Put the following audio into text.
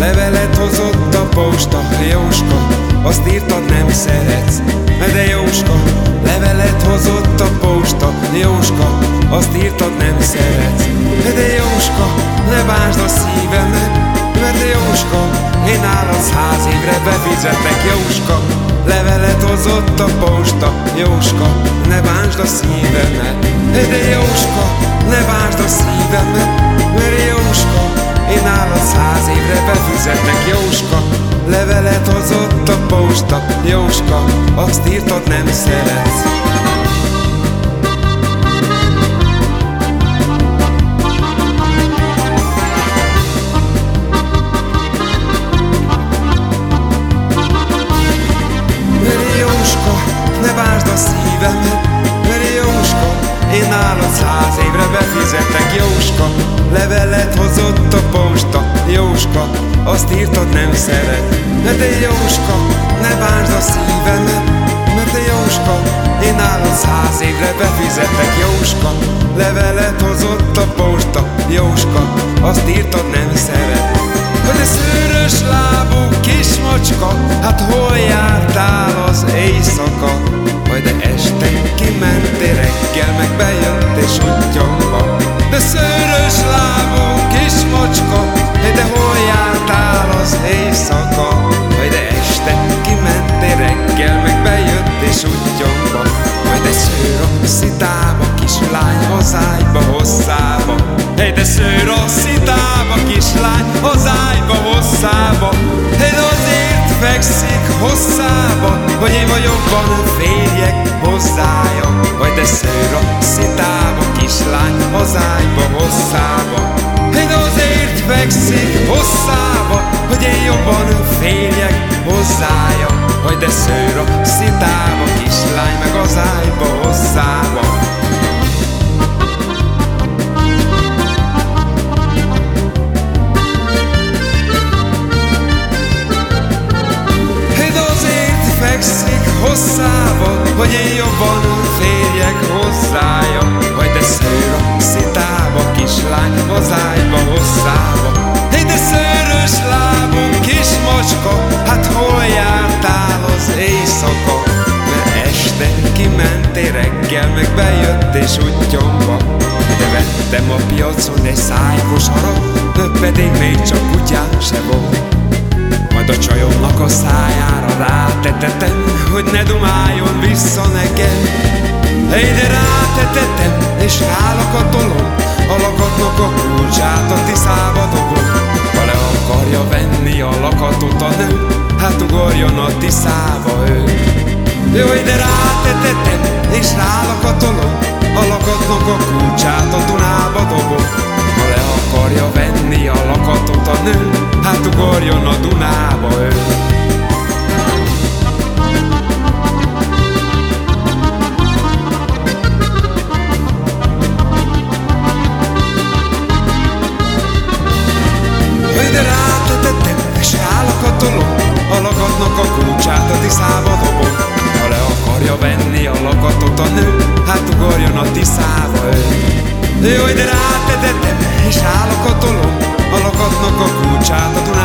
Levelet hozott a posta, Jóska, azt írtad nem szeretsz. De Jóska, levelet hozott a posta, Jóska, azt írtad nem szeretsz. De Jóska, ne bánsd a szívemet, mert Jóska, én nálad száz évre befizetek, Jóska. Levelet hozott a posta, Jóska, ne bánsd a szívemet. De Jóska, ne bánsd a szívemet, mert Jóska, én nálad száz évre befizetek, Jóska, levelet hozott a posta, Jóska, azt írtad nem szeretsz. szívemet, mert Jóska, én nálad száz évre befizetek, Jóska, levelet hozott a posta, Jóska, azt írtad nem szeret, de te Jóska, ne bánsd a szívemet, mert te Jóska, én nálad száz évre befizetek, Jóska, levelet hozott a posta, Jóska, azt írtad nem szeret. Hogy a szőrös lábú kis macska, hát hol reggel, meg bejött és útjomba De szőrös lábú kis macska, de hol jártál az éjszaka? Majd de este kimentél reggel, meg bejött és útjomba Majd de szőr a szitába, kislány hazájba hosszába Hey, de szőr azért fekszik hosszába, hogy én vagyok van férjek hozzája. Vagy de szőr a szitába, kislány hazájba hosszába. Én azért fekszik hosszába, hogy én jobban férjek hozzája. Vagy de szőr a szitába, kislány meg az ájba hosszába. Hosszába, hogy én jobban férjek hozzája. Vagy de szőr a szitába, kislány, hazájba hosszába. Hey, de szőrös lábú kis macska, hát hol jártál az éjszaka? Mert este kimentél reggel, meg bejött és útjomba. De vettem a piacon egy szájkos harag, pedig még csak kutyám se volt. Majd a csajomnak a szájára rátetetem Hogy ne dumáljon vissza nekem. Ide rátetetem és rálakatolom A lakatnak a kulcsát a tiszába dobom nő Hát ugorjon a tiszába ő Jó, ide rátetettem, és rálakatolom A lakatnak a kulcsát a